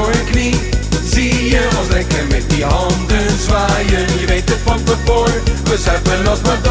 door je. Zie je ons lekker met die handen zwaaien. Je weet het van tevoren, we zuipen als maar